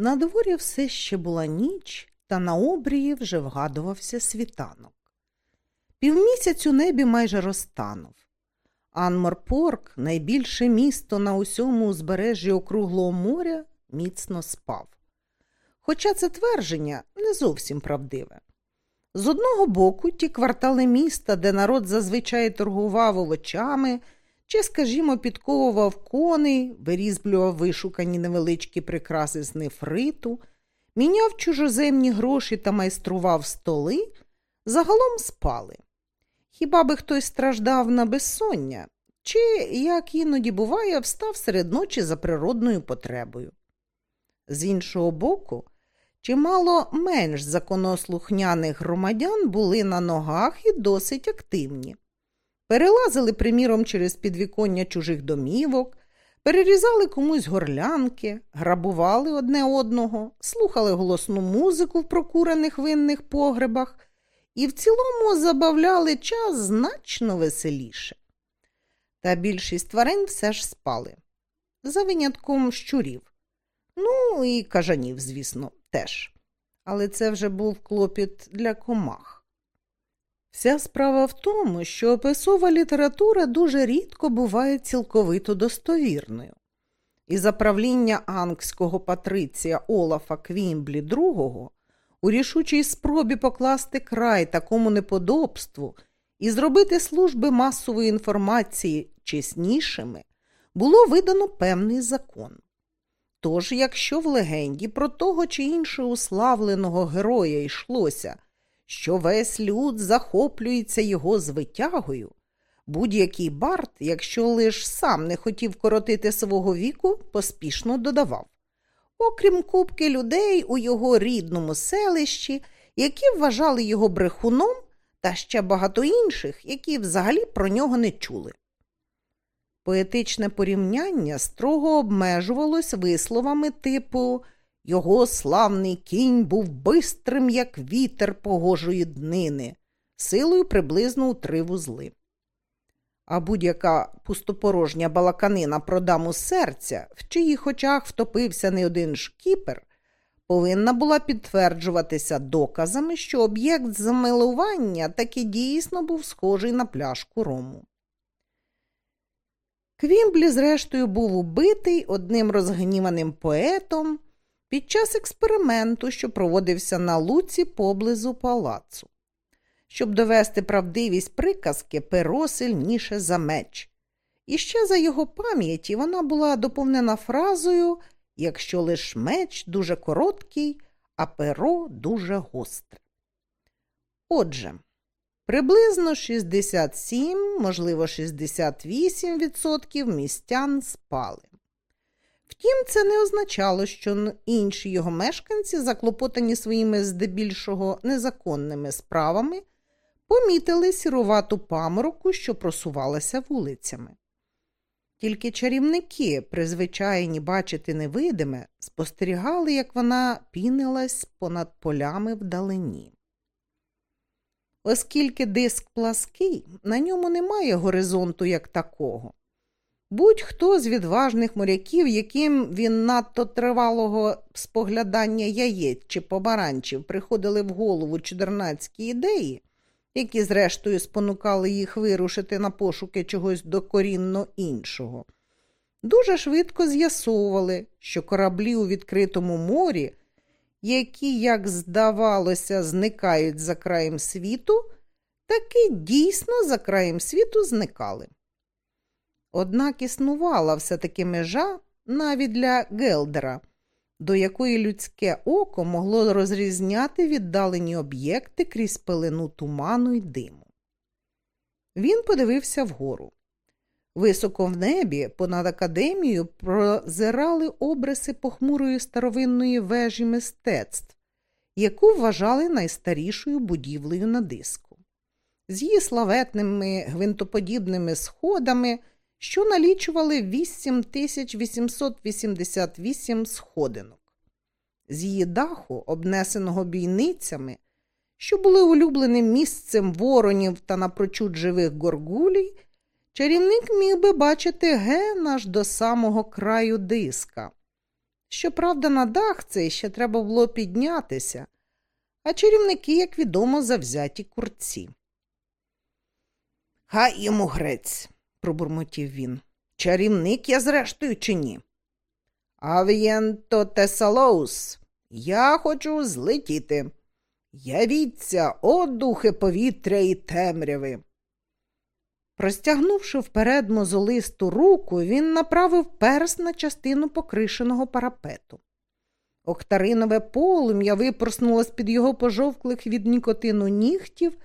На дворі все ще була ніч, та на обрії вже вгадувався світанок. Півмісяць у небі майже розтанув. Анморпорк, найбільше місто на усьому узбережжі округлого моря, міцно спав. Хоча це твердження не зовсім правдиве. З одного боку, ті квартали міста, де народ зазвичай торгував овочами чи, скажімо, підковував коней, вирізблював вишукані невеличкі прикраси з нефриту, міняв чужоземні гроші та майстрував столи, загалом спали. Хіба би хтось страждав на безсоння, чи, як іноді буває, встав серед ночі за природною потребою. З іншого боку, чимало менш законослухняних громадян були на ногах і досить активні. Перелазили, приміром, через підвіконня чужих домівок, перерізали комусь горлянки, грабували одне одного, слухали голосну музику в прокурених винних погребах і в цілому забавляли час значно веселіше. Та більшість тварин все ж спали, за винятком щурів. Ну і кажанів, звісно, теж. Але це вже був клопіт для комах. Вся справа в тому, що описова література дуже рідко буває цілковито достовірною. І за правління ангського патриція Олафа Квімблі II у рішучій спробі покласти край такому неподобству і зробити служби масової інформації чеснішими, було видано певний закон. Тож, якщо в легенді про того чи іншого уславленого героя йшлося, що весь люд захоплюється його звитягою, будь-який бард, якщо лиш сам не хотів коротити свого віку, поспішно додавав окрім купки людей у його рідному селищі, які вважали його брехуном, та ще багато інших, які взагалі про нього не чули. Поетичне порівняння строго обмежувалось висловами типу його славний кінь був бистрим, як вітер погожої днини, силою приблизно у три вузли а будь-яка пустопорожня балаканина про даму серця, в чиїх очах втопився не один шкіпер, повинна була підтверджуватися доказами, що об'єкт замилування таки дійсно був схожий на пляшку рому. Квімблі, зрештою, був убитий одним розгніваним поетом під час експерименту, що проводився на луці поблизу палацу. Щоб довести правдивість приказки, перо сильніше за меч. І ще за його пам'яті вона була доповнена фразою якщо лиш меч дуже короткий, а перо дуже гостре. Отже, приблизно 67, можливо, 68% містян спали. Втім, це не означало, що інші його мешканці, заклопотані своїми здебільшого незаконними справами, помітили сірувату памороку, що просувалася вулицями. Тільки чарівники, призвичайні бачити невидиме, спостерігали, як вона пінилась понад полями вдалині. Оскільки диск плаский, на ньому немає горизонту як такого. Будь-хто з відважних моряків, яким він надто тривалого споглядання яєць чи побаранчів приходили в голову чудернацькі ідеї, які, зрештою, спонукали їх вирушити на пошуки чогось докорінно іншого. Дуже швидко з'ясовували, що кораблі у відкритому морі, які, як здавалося, зникають за краєм світу, таки дійсно за краєм світу зникали. Однак існувала все таки межа навіть для Гелдера, до якої людське око могло розрізняти віддалені об'єкти крізь пелену туману й диму. Він подивився вгору. Високо в небі, понад академією, прозирали обриси похмурої старовинної вежі мистецтв, яку вважали найстарішою будівлею на диску. З її славетними гвинтоподібними сходами що налічували 8888 сходинок. З її даху, обнесеного бійницями, що були улюбленим місцем воронів та напрочуд живих горгулій, чарівник міг би бачити ген аж до самого краю диска. Щоправда, на дах цей ще треба було піднятися, а чарівники, як відомо, завзяті курці. Хай йому грець, пробурмотів він. Чарівник я, зрештою, чи ні? Авієнто тесалоус, я хочу злетіти. Явіться, о духи повітря і темряви. Простягнувши вперед мозолисту руку, він направив перс на частину покришеного парапету. Октаринове полум'я випорснуло з під його пожовклих від нікотину нігтів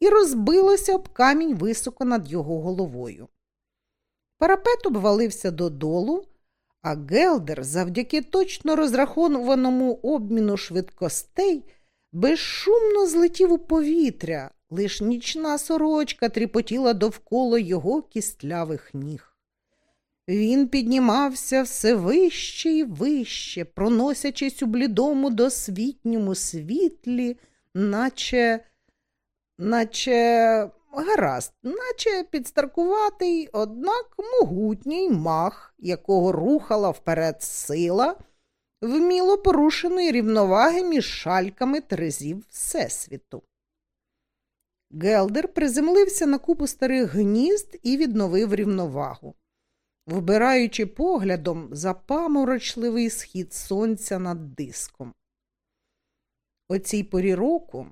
і розбилося об камінь високо над його головою. Парапет обвалився додолу, а Гелдер, завдяки точно розрахованому обміну швидкостей, безшумно злетів у повітря, лиш нічна сорочка тріпотіла довкола його кістлявих ніг. Він піднімався все вище і вище, проносячись у блідому досвітньому світлі, наче, наче гаразд, наче підстаркуватий, однак могутній мах, якого рухала вперед сила, вміло порушеної рівноваги між шальками терезів Всесвіту. Гелдер приземлився на купу старих гнізд і відновив рівновагу, вбираючи поглядом запаморочливий схід сонця над диском. О цій порі року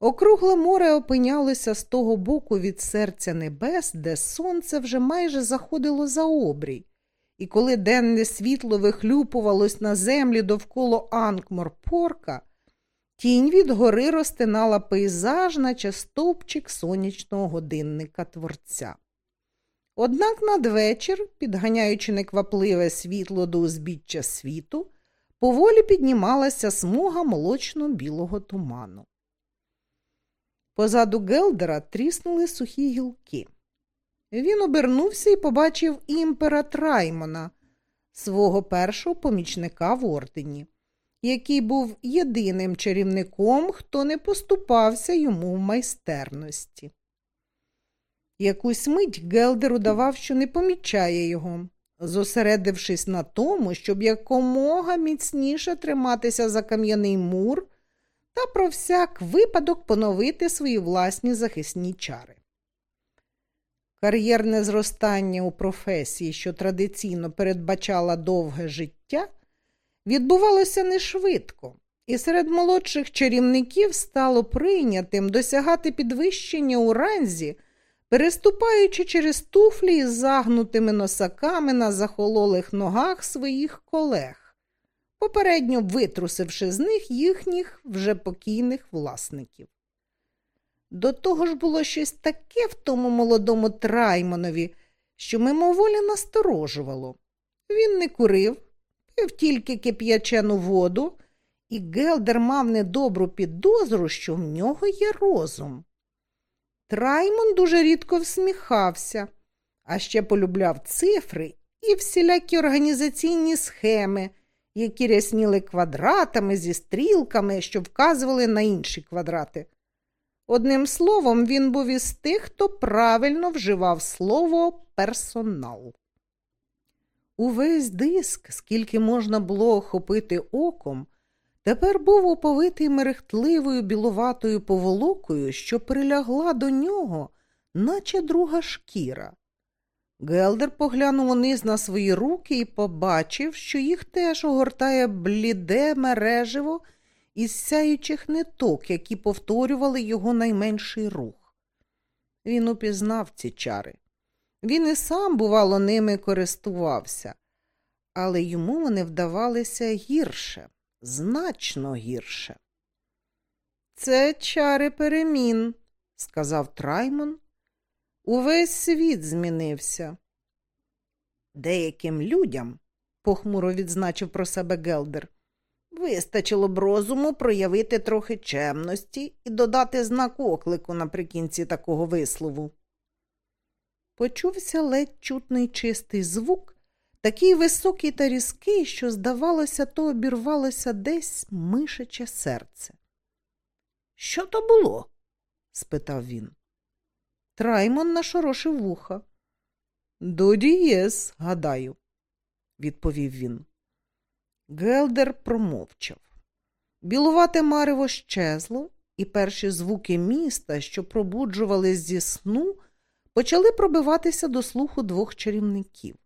округле море опинялося з того боку від серця небес, де сонце вже майже заходило за обрій, і коли денне світло вихлюпувалось на землі довкола Анкморпорка, Тінь від гори розтинала пейзаж, наче стовпчик сонячного годинника творця. Однак надвечір, підганяючи неквапливе світло до узбіччя світу, поволі піднімалася смуга молочно-білого туману. Позаду Гелдера тріснули сухі гілки. Він обернувся і побачив імпера Траймона, свого першого помічника в ордені який був єдиним чарівником, хто не поступався йому в майстерності. Якусь мить Гелдер удавав, що не помічає його, зосередившись на тому, щоб якомога міцніше триматися за кам'яний мур та про всяк випадок поновити свої власні захисні чари. Кар'єрне зростання у професії, що традиційно передбачала довге життя, відбувалося не швидко, і серед молодших чарівників стало прийнятим досягати підвищення у ранзі, переступаючи через туфлі із загнутими носаками на захололих ногах своїх колег, попередньо витрусивши з них їхніх вже покійних власників. До того ж було щось таке в тому молодому Траймонові, що мимоволі насторожувало. Він не курив, пив тільки кип'ячену воду, і Гелдер мав недобру підозру, що в нього є розум. Траймон дуже рідко всміхався, а ще полюбляв цифри і всілякі організаційні схеми, які рясніли квадратами зі стрілками, що вказували на інші квадрати. Одним словом, він був із тих, хто правильно вживав слово персонал. Увесь диск, скільки можна було охопити оком, тепер був оповитий мерехтливою білуватою поволокою, що прилягла до нього, наче друга шкіра. Гелдер поглянув униз на свої руки і побачив, що їх теж огортає бліде мереживо із сяючих ниток, які повторювали його найменший рух. Він упізнав ці чари. Він і сам, бувало, ними користувався, але йому вони вдавалися гірше, значно гірше. Це чари перемін, сказав Траймон. Увесь світ змінився. Деяким людям, похмуро відзначив про себе Гелдер, вистачило б розуму проявити трохи чемності і додати знак оклику наприкінці такого вислову. Почувся ледь чутний чистий звук, такий високий та різкий, що, здавалося, то обірвалося десь мишече серце. Що то було? спитав він. Траймон нашорошив вуха. До дієс, гадаю, відповів він. Гелдер промовчав. Білувате марево щезло, і перші звуки міста, що пробуджували зі сну, почали пробиватися до слуху двох чарівників.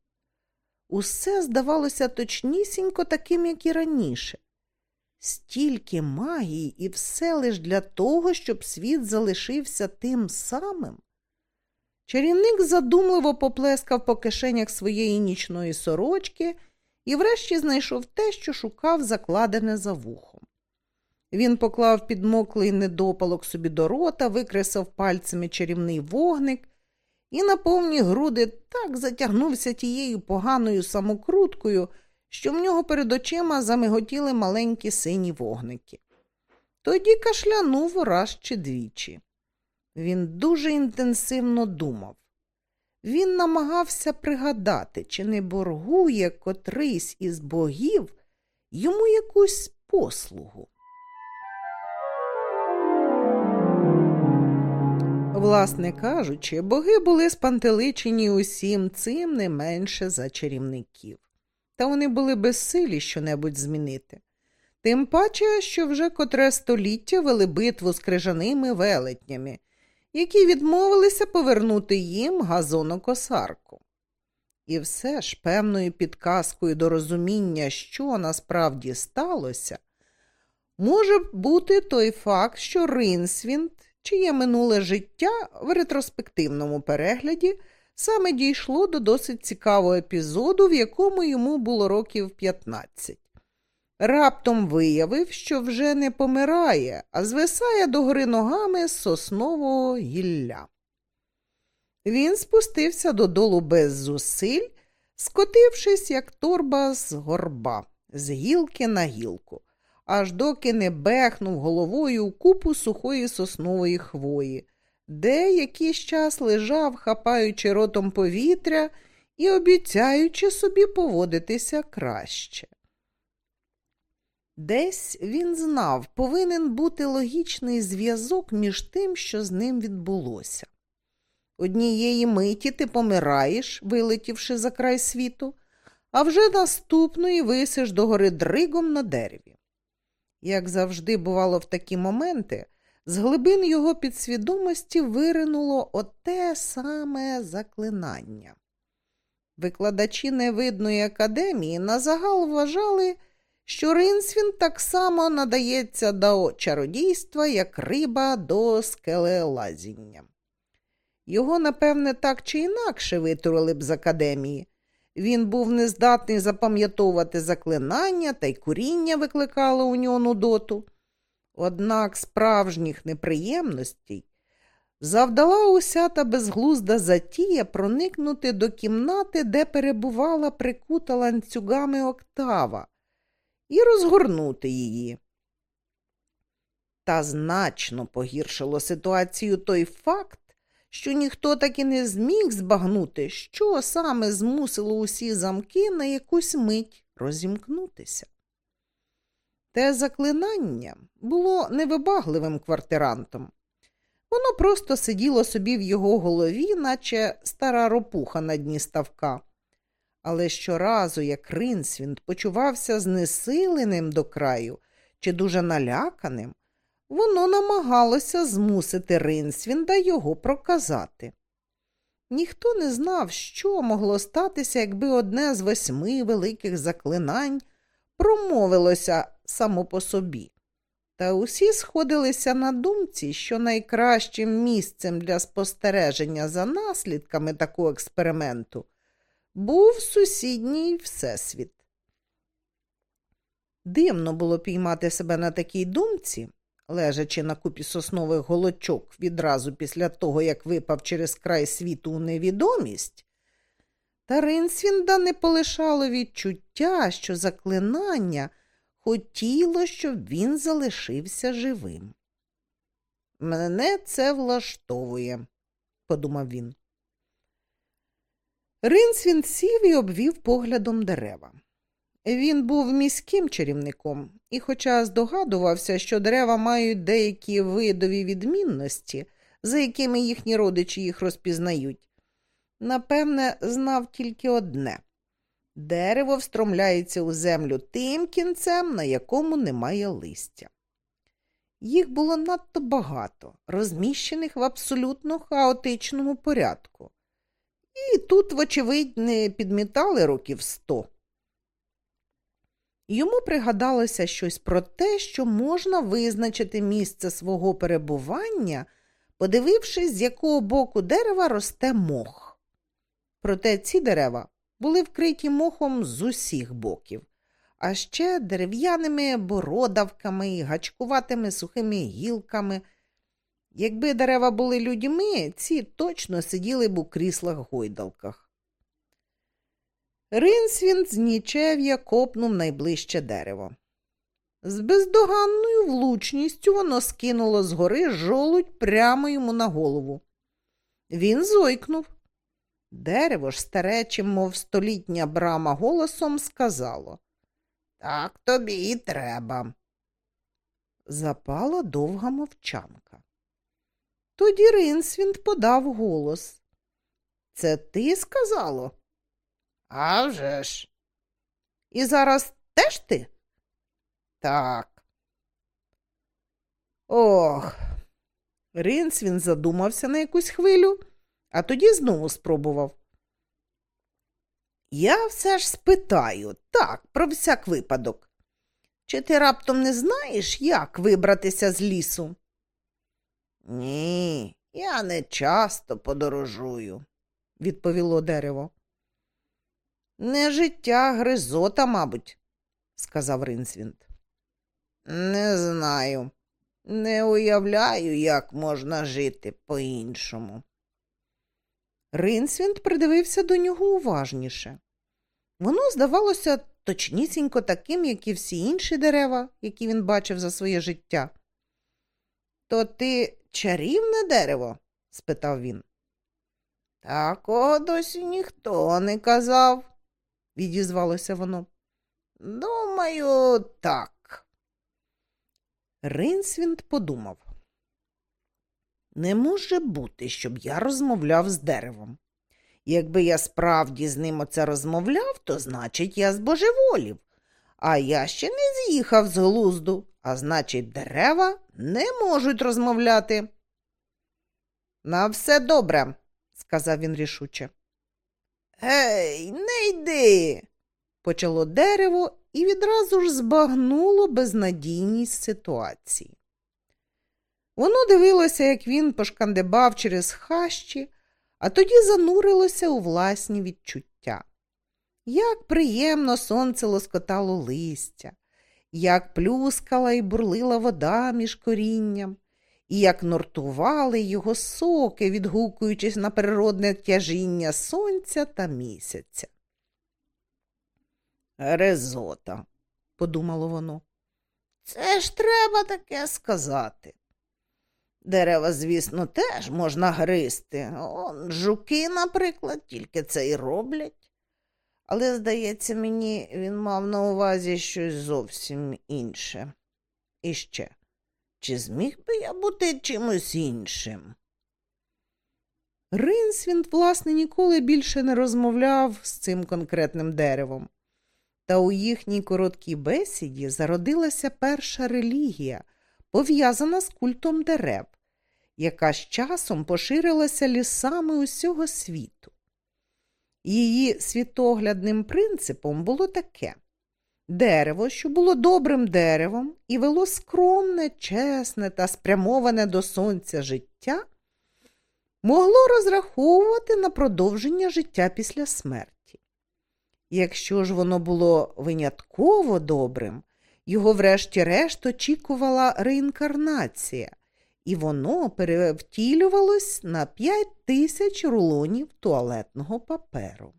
Усе здавалося точнісінько таким, як і раніше. Стільки магії і все лиш для того, щоб світ залишився тим самим. Чарівник задумливо поплескав по кишенях своєї нічної сорочки і врешті знайшов те, що шукав, закладене за вухом. Він поклав підмоклий недопалок собі до рота, викресав пальцями чарівний вогник і на повні груди так затягнувся тією поганою самокруткою, що в нього перед очима замиготіли маленькі сині вогники. Тоді кашлянув раз чи двічі. Він дуже інтенсивно думав. Він намагався пригадати, чи не боргує котрийсь із богів йому якусь послугу. Власне кажучи, боги були спантеличені усім цим не менше за чарівників, та вони були безсилі щонебудь змінити. Тим паче, що вже котре століття вели битву з крижаними велетнями, які відмовилися повернути їм газонокосарку. І все ж певною підказкою до розуміння, що насправді сталося, може бути той факт, що Ринсвінд чиє минуле життя в ретроспективному перегляді саме дійшло до досить цікавого епізоду, в якому йому було років 15. Раптом виявив, що вже не помирає, а звисає до гори ногами соснового гілля. Він спустився додолу без зусиль, скотившись, як торба з горба, з гілки на гілку аж доки не бехнув головою у купу сухої соснової хвої, де якийсь час лежав, хапаючи ротом повітря і обіцяючи собі поводитися краще. Десь він знав, повинен бути логічний зв'язок між тим, що з ним відбулося. Однієї миті ти помираєш, вилетівши за край світу, а вже наступної висиш догори дригом на дереві. Як завжди бувало в такі моменти, з глибин його підсвідомості виринуло оте саме заклинання. Викладачі невидної академії на загал вважали, що Ринсвін так само надається до чародійства, як риба до скелелазіння. Його, напевне, так чи інакше витурили б з академії, він був нездатний запам'ятовувати заклинання та й куріння викликало у нього нудоту. Однак справжніх неприємностей завдала уся та безглузда затія проникнути до кімнати, де перебувала прикута ланцюгами октава, і розгорнути її. Та значно погіршило ситуацію той факт, що ніхто так і не зміг збагнути, що саме змусило усі замки на якусь мить розімкнутися. Те заклинання було невибагливим квартирантом. Воно просто сиділо собі в його голові, наче стара ропуха на дні ставка. Але щоразу, як Ринсвінд почувався знесиленим до краю чи дуже наляканим, воно намагалося змусити Ринсвінда його проказати. Ніхто не знав, що могло статися, якби одне з восьми великих заклинань промовилося само по собі. Та усі сходилися на думці, що найкращим місцем для спостереження за наслідками такого експерименту був сусідній Всесвіт. Дивно було піймати себе на такій думці, лежачи на купі соснових голочок відразу після того, як випав через край світу у невідомість, та Ринсвінда не полишало відчуття, що заклинання хотіло, щоб він залишився живим. Мене це влаштовує, подумав він. Ринсвін сів і обвів поглядом дерева. Він був міським чарівником і, хоча здогадувався, що дерева мають деякі видові відмінності, за якими їхні родичі їх розпізнають, напевне, знав тільки одне Дерево встромляється у землю тим кінцем, на якому немає листя. Їх було надто багато, розміщених в абсолютно хаотичному порядку. І тут, вочевидь, не підмітали років сто. Йому пригадалося щось про те, що можна визначити місце свого перебування, подивившись, з якого боку дерева росте мох. Проте ці дерева були вкриті мохом з усіх боків, а ще дерев'яними бородавками і гачкуватими сухими гілками. Якби дерева були людьми, ці точно сиділи б у кріслах гойдалках. Ринсвін з нічев'я копнув найближче дерево. З бездоганною влучністю воно скинуло згори жолудь прямо йому на голову. Він зойкнув. Дерево ж старечим, мов столітня брама, голосом сказало Так тобі і треба. Запала довга мовчанка. Тоді Ринсвінд подав голос. Це ти сказало? «А вже ж!» І зараз теж ти? Так. Ох. Ринсвін задумався на якусь хвилю, а тоді знову спробував. Я все ж спитаю, так, про всяк випадок. Чи ти раптом не знаєш, як вибратися з лісу? Ні, я не часто подорожую, відповіло дерево. Не життя гризота, мабуть, сказав Ринсвінд. Не знаю, не уявляю, як можна жити по-іншому. Ринсвінд придивився до нього уважніше. Воно здавалося точнісінько таким, як і всі інші дерева, які він бачив за своє життя. То ти чарівне дерево? спитав він. Такого досі ніхто не казав, відізвалося воно. Думаю, так. Ринсвінд подумав. Не може бути, щоб я розмовляв з деревом. Якби я справді з ним оце розмовляв, то значить, я збожеволів. А я ще не з'їхав з глузду, а значить, дерева не можуть розмовляти. На все добре, сказав він рішуче. Гей, не йди, почало дерево і відразу ж збагнуло безнадійність ситуації. Воно дивилося, як він пошкандибав через хащі, а тоді занурилося у власні відчуття. Як приємно сонце лоскотало листя, як плюскала і бурлила вода між корінням, і як нортували його соки, відгукуючись на природне тяжіння сонця та місяця. Резота, подумало воно. Це ж треба таке сказати. Дерева, звісно, теж можна гризти. Он, жуки, наприклад, тільки це і роблять. Але, здається, мені він мав на увазі щось зовсім інше. І ще, чи зміг би я бути чимось іншим? Ринсвінд, власне, ніколи більше не розмовляв з цим конкретним деревом. Та у їхній короткій бесіді зародилася перша релігія, пов'язана з культом дерев, яка з часом поширилася лісами усього світу. Її світоглядним принципом було таке дерево, що було добрим деревом і вело скромне, чесне та спрямоване до сонця життя, могло розраховувати на продовження життя після смерті. Якщо ж воно було винятково добрим, його врешті-решт очікувала реінкарнація, і воно перевтілювалось на 5 тисяч рулонів туалетного паперу.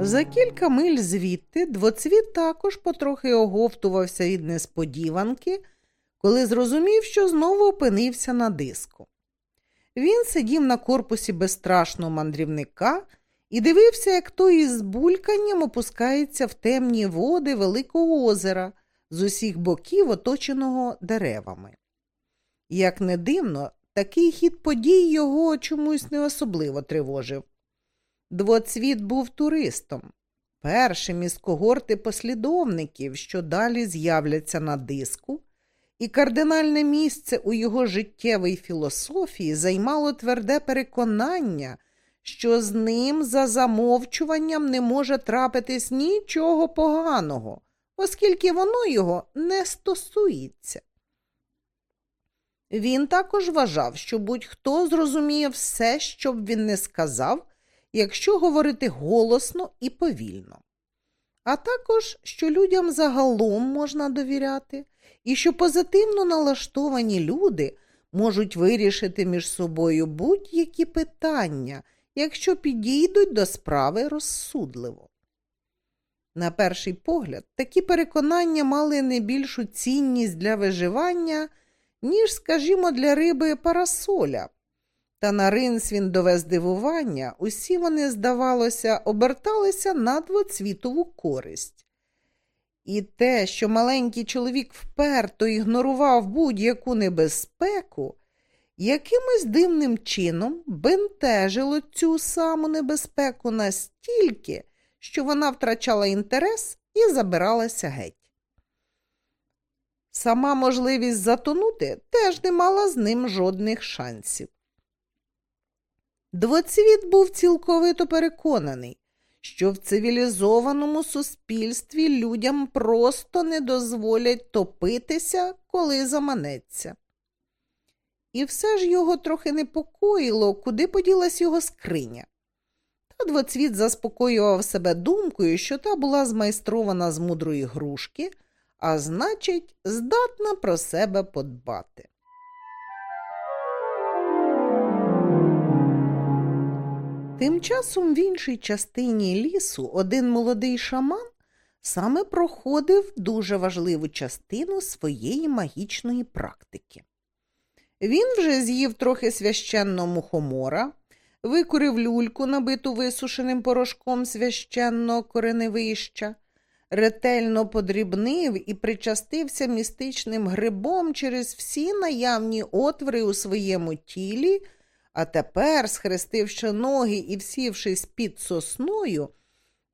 За кілька миль звідти двоцвіт також потрохи оговтувався від несподіванки, коли зрозумів, що знову опинився на диску. Він сидів на корпусі безстрашного мандрівника і дивився, як той із бульканням опускається в темні води Великого озера з усіх боків, оточеного деревами. Як не дивно, такий хід подій його чомусь не особливо тривожив. Двоцвіт був туристом, першим із когорти послідовників, що далі з'являться на диску, і кардинальне місце у його життєвій філософії займало тверде переконання, що з ним за замовчуванням не може трапитись нічого поганого, оскільки воно його не стосується. Він також вважав, що будь-хто зрозуміє все, що б він не сказав, якщо говорити голосно і повільно. А також, що людям загалом можна довіряти, і що позитивно налаштовані люди можуть вирішити між собою будь-які питання, якщо підійдуть до справи розсудливо. На перший погляд, такі переконання мали не більшу цінність для виживання, ніж, скажімо, для риби парасоля. Та на ринсвіндове здивування усі вони, здавалося, оберталися на двоцвітову користь. І те, що маленький чоловік вперто ігнорував будь-яку небезпеку, якимось дивним чином бентежило цю саму небезпеку настільки, що вона втрачала інтерес і забиралася геть. Сама можливість затонути теж не мала з ним жодних шансів. Двоцвіт був цілковито переконаний, що в цивілізованому суспільстві людям просто не дозволять топитися, коли заманеться. І все ж його трохи непокоїло, куди поділась його скриня. Та двоцвіт заспокоював себе думкою, що та була змайстрована з мудрої грушки, а значить, здатна про себе подбати. Тим часом в іншій частині лісу один молодий шаман саме проходив дуже важливу частину своєї магічної практики. Він вже з'їв трохи священного мухомора, викурив люльку, набиту висушеним порошком священного кореневища, ретельно подрібнив і причастився містичним грибом через всі наявні отвори у своєму тілі. А тепер, схрестивши ноги і всівшись під сосною,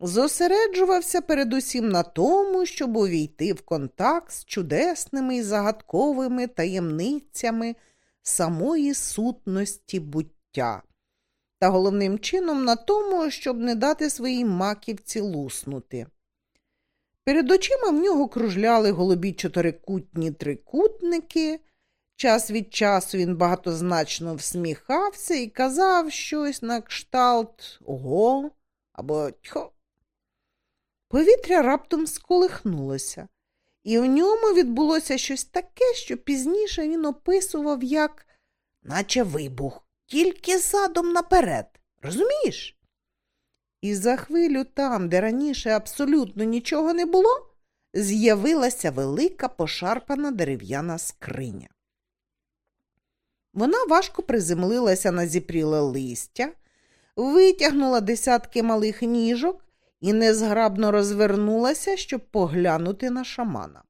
зосереджувався передусім на тому, щоб увійти в контакт з чудесними і загадковими таємницями самої сутності буття, та головним чином на тому, щоб не дати своїй маківці луснути. Перед очима в нього кружляли голубі чотирикутні трикутники. Час від часу він багатозначно всміхався і казав щось на кшталт ого або тьхо. Повітря раптом сколихнулося, і в ньому відбулося щось таке, що пізніше він описував як наче вибух, тільки задом наперед. Розумієш? І за хвилю там, де раніше абсолютно нічого не було, з'явилася велика пошарпана дерев'яна скриня. Вона важко приземлилася на зіпріле листя, витягнула десятки малих ніжок і незграбно розвернулася, щоб поглянути на шамана.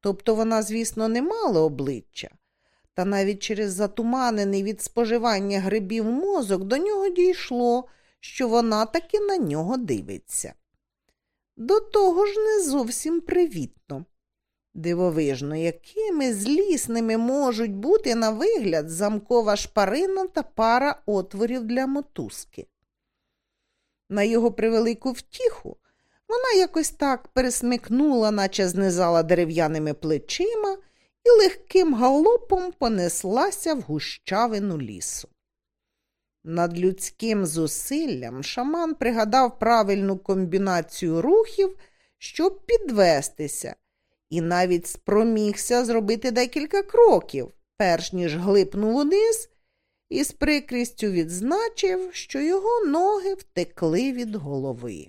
Тобто вона, звісно, не мала обличчя, та навіть через затуманений від споживання грибів мозок до нього дійшло, що вона таки на нього дивиться. До того ж не зовсім привітно. Дивовижно, якими злісними можуть бути на вигляд замкова шпарина та пара отворів для мотузки. На його превелику втіху вона якось так пересмикнула, наче знизала дерев'яними плечима, і легким галопом понеслася в гущавину лісу. Над людським зусиллям шаман пригадав правильну комбінацію рухів, щоб підвестися і навіть спромігся зробити декілька кроків, перш ніж глипнув униз, і з прикрістю відзначив, що його ноги втекли від голови.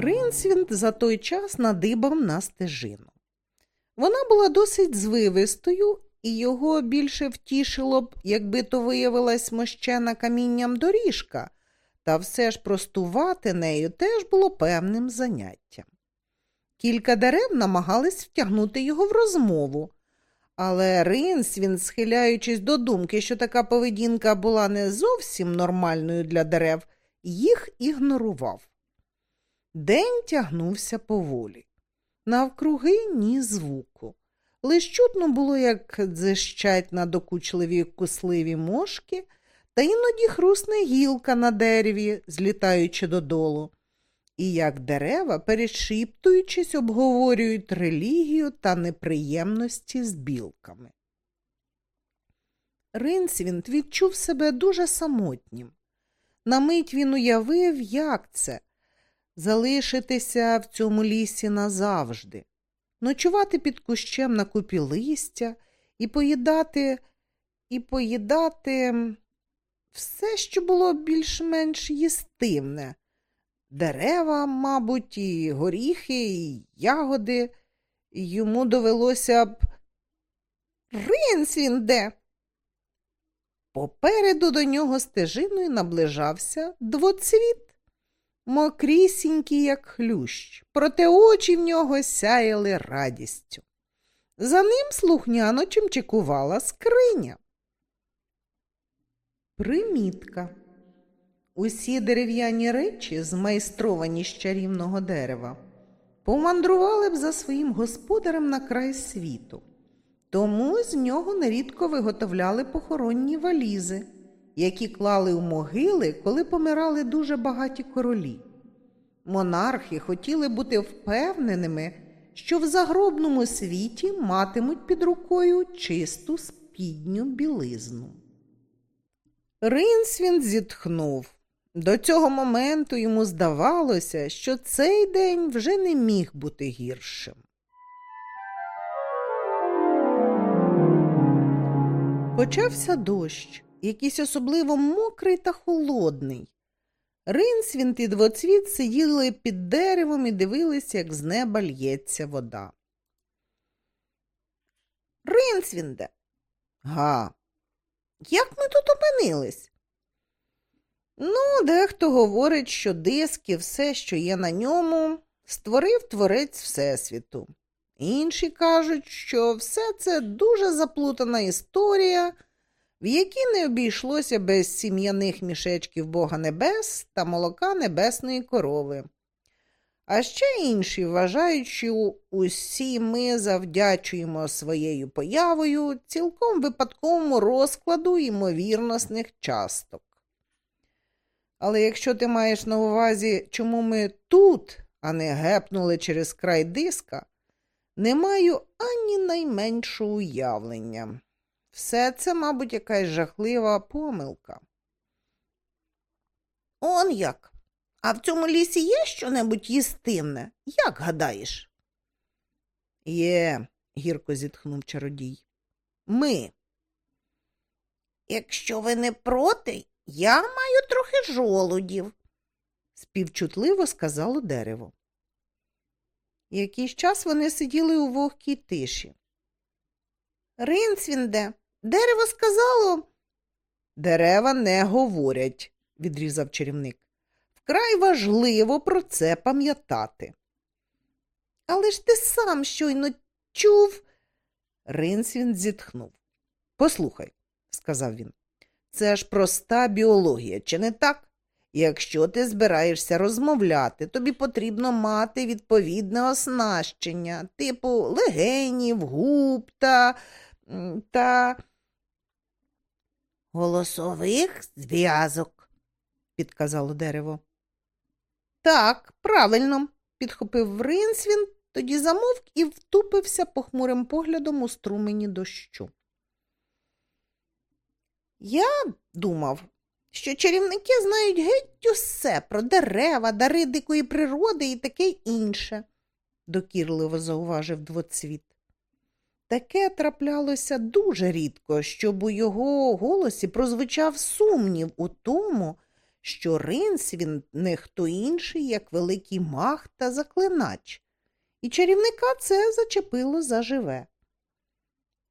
Ринсвінд за той час надибав на стежину. Вона була досить звивистою, і його більше втішило б, якби то виявилась мощена камінням доріжка, та все ж простувати нею теж було певним заняттям. Кілька дерев намагались втягнути його в розмову. Але Ринсвін, схиляючись до думки, що така поведінка була не зовсім нормальною для дерев, їх ігнорував. День тягнувся поволі. Навкруги ні звуку. Лиш чутно було, як дзищать надокучливі кусливі мошки, та іноді хрусне гілка на дереві, злітаючи додолу, і як дерева, перешіптуючись, обговорюють релігію та неприємності з білками. Ринсвінт відчув себе дуже самотнім. На мить він уявив, як це залишитися в цьому лісі назавжди, ночувати під кущем на купі листя і поїдати, і поїдати все, що було більш-менш їстивне. Дерева, мабуть, і горіхи, і ягоди. Йому довелося б Ринсвінде. Попереду до нього стежиною наближався двоцвіт мокрісінький, як хлющ, проте очі в нього сяяли радістю. За ним слухняно чимчикувала скриня. Примітка. Усі дерев'яні речі, змайстровані з чарівного дерева, помандрували б за своїм господарем на край світу, тому з нього нерідко виготовляли похоронні валізи які клали у могили, коли помирали дуже багаті королі. Монархи хотіли бути впевненими, що в загробному світі матимуть під рукою чисту спідню білизну. Ринсвін зітхнув. До цього моменту йому здавалося, що цей день вже не міг бути гіршим. Почався дощ якийсь особливо мокрий та холодний. Ринсвінт і двоцвіт сиділи під деревом і дивилися, як з неба л'ється вода. Ринсвінде. Га. Як ми тут опинились? Ну, дехто говорить, що диск і все, що є на ньому, створив творець Всесвіту. Інші кажуть, що все це дуже заплутана історія в якій не обійшлося без сім'яних мішечків Бога Небес та молока небесної корови. А ще інші вважають, що усі ми завдячуємо своєю появою цілком випадковому розкладу ймовірносних часток. Але якщо ти маєш на увазі, чому ми тут, а не гепнули через край диска, не маю ані найменшого уявлення. Все це, мабуть, якась жахлива помилка. Он як? А в цьому лісі є щонебудь їстивне? Як гадаєш? Є, гірко зітхнув чародій. Ми. Якщо ви не проти, я маю трохи жолудів, співчутливо сказало дерево. Якийсь час вони сиділи у вогкій тиші. Ринцвінде, дерево сказало. Дерева не говорять, відрізав чарівник. Вкрай важливо про це пам'ятати. Але ж ти сам щойно чув. Ринсвін зітхнув. Послухай, сказав він, це ж проста біологія, чи не так? Якщо ти збираєшся розмовляти, тобі потрібно мати відповідне оснащення, типу легенів, губ та та голосових зв'язок, підказало дерево. Так, правильно, підхопив Ринсвін, тоді замовк і втупився похмурим поглядом у струмені дощу. Я думав, що чарівники знають геть усе про дерева, дари дикої природи і таке інше, докірливо зауважив двоцвіт. Таке траплялося дуже рідко, щоб у його голосі прозвучав сумнів у тому, що Ринс він не хто інший, як великий мах та заклинач, і чарівника це зачепило заживе.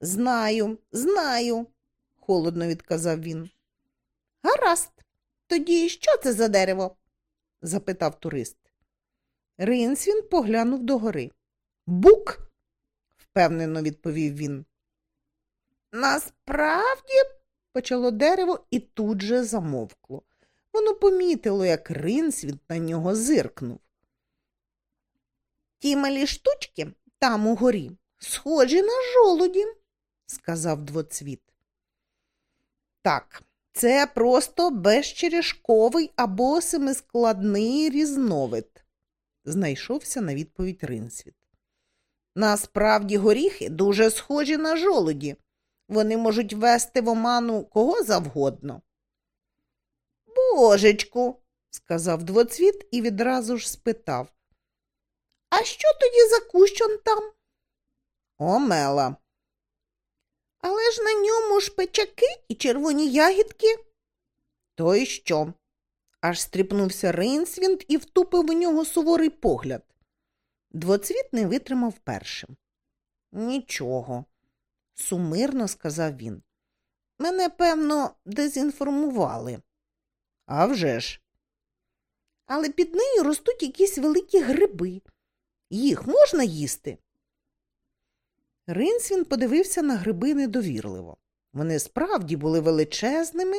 Знаю, знаю, холодно відказав він. Гаразд, тоді що це за дерево? запитав турист. Ринсвін поглянув догори. Бук, впевнено відповів він. Насправді, почало дерево і тут же замовкло. Воно помітило, як Ринсвіт на нього зиркнув. Ті малі штучки там угорі схожі на жолуді, сказав двоцвіт. Так, це просто безчерешковий або семискладний різновид, знайшовся на відповідь Ринсвіт. Насправді горіхи дуже схожі на жолуді. Вони можуть вести в оману кого завгодно. Божечку, сказав двоцвіт і відразу ж спитав. А що тоді за кущ он там? Омела. Але ж на ньому шпичаки і червоні ягідки. То й що? Аж стріпнувся Ринсвінд і втупив у нього суворий погляд. Двоцвіт не витримав першим. Нічого, сумирно сказав він. Мене, певно, дезінформували. «А вже ж!» Але під нею ростуть якісь великі гриби. Їх можна їсти? Ринсвін подивився на гриби недовірливо. Вони справді були величезними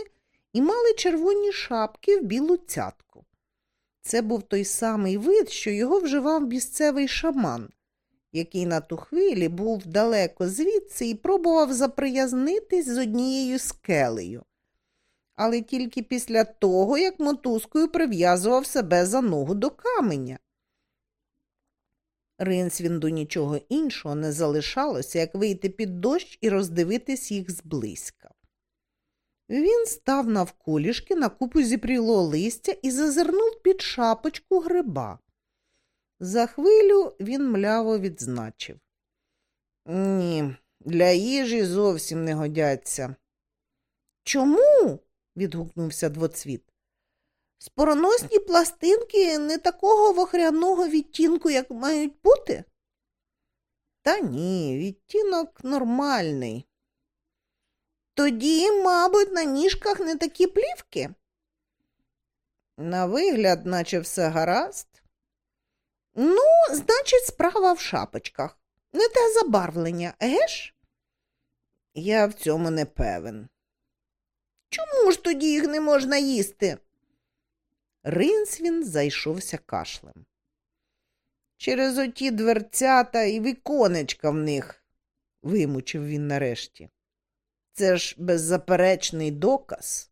і мали червоні шапки в білу цятку. Це був той самий вид, що його вживав місцевий шаман, який на ту хвилі був далеко звідси і пробував заприязнитись з однією скелею. Але тільки після того, як мотузкою прив'язував себе за ногу до каменя. Ринсвінду нічого іншого не залишалося, як вийти під дощ і роздивитись їх зблизька. Він став навколішки на купу зіпрілого листя і зазирнув під шапочку гриба. За хвилю він мляво відзначив. Ні, для їжі зовсім не годяться. Чому? відгукнувся двоцвіт. Спороносні пластинки не такого вохряного відтінку, як мають бути? Та ні, відтінок нормальний. Тоді, мабуть, на ніжках не такі плівки. На вигляд, наче все гаразд. Ну, значить, справа в шапочках. Не те забарвлення, геш? Я в цьому не певен. Чому ж тоді їх не можна їсти? Ринсвін зайшовся кашлем. Через оті дверцята і віконечка в них, вимучив він нарешті. Це ж беззаперечний доказ.